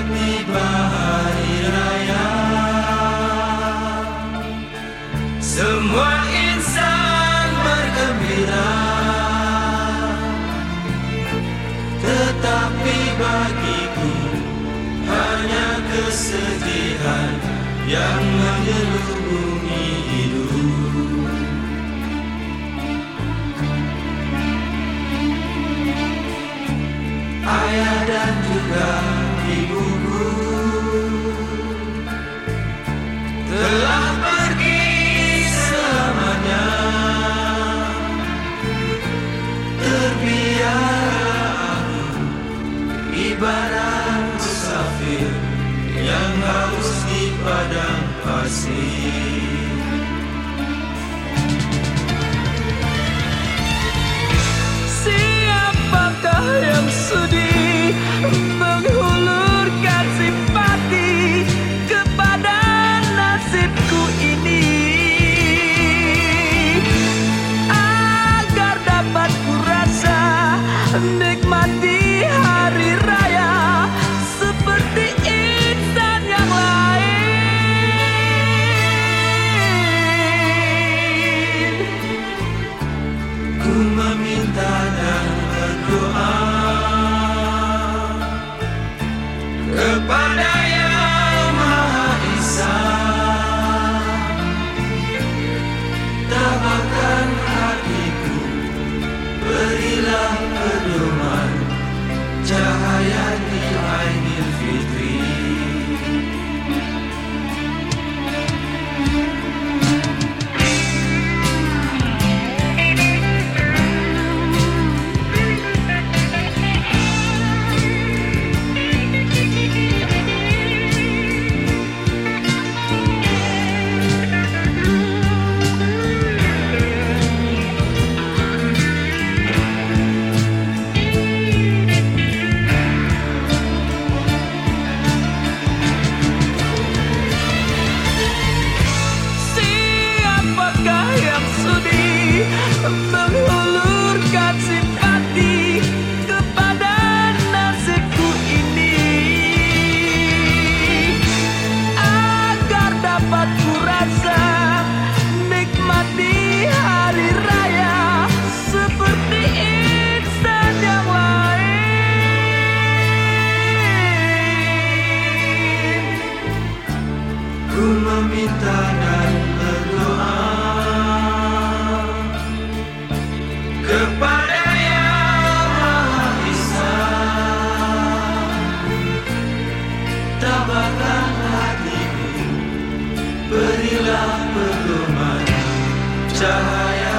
tiba hari raya. Semua insan bergembira. Tetapi bagiku hanya kesedihan yang menyelubungi hidup. Ayah dan juga Ibarat musafir Yang haus di padang pasir. Siapakah yang sudi menghulurkan simpati kepada nasibku ini? Agar dapat kurasa nikmati pedoman cahaya di Aidil Fitri menghulurkan simpati kepada nasibku ini agar dapat kurasa nikmati hari raya seperti insan yang lain. Ku meminta dan berdoa hatiku berilah pedoman cahaya